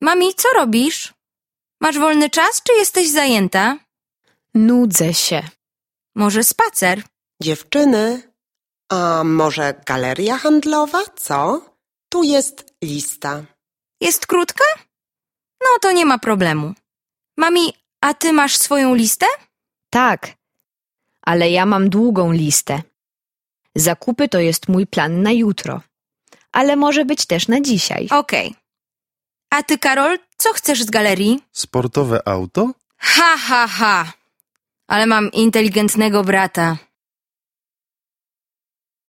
Mami, co robisz? Masz wolny czas, czy jesteś zajęta? Nudzę się. Może spacer? Dziewczyny, a może galeria handlowa, co? Tu jest lista. Jest krótka? No to nie ma problemu. Mami, a ty masz swoją listę? Tak, ale ja mam długą listę. Zakupy to jest mój plan na jutro, ale może być też na dzisiaj. Okej. A ty, Karol, co chcesz z galerii? Sportowe auto? Ha, ha, ha. Ale mam inteligentnego brata.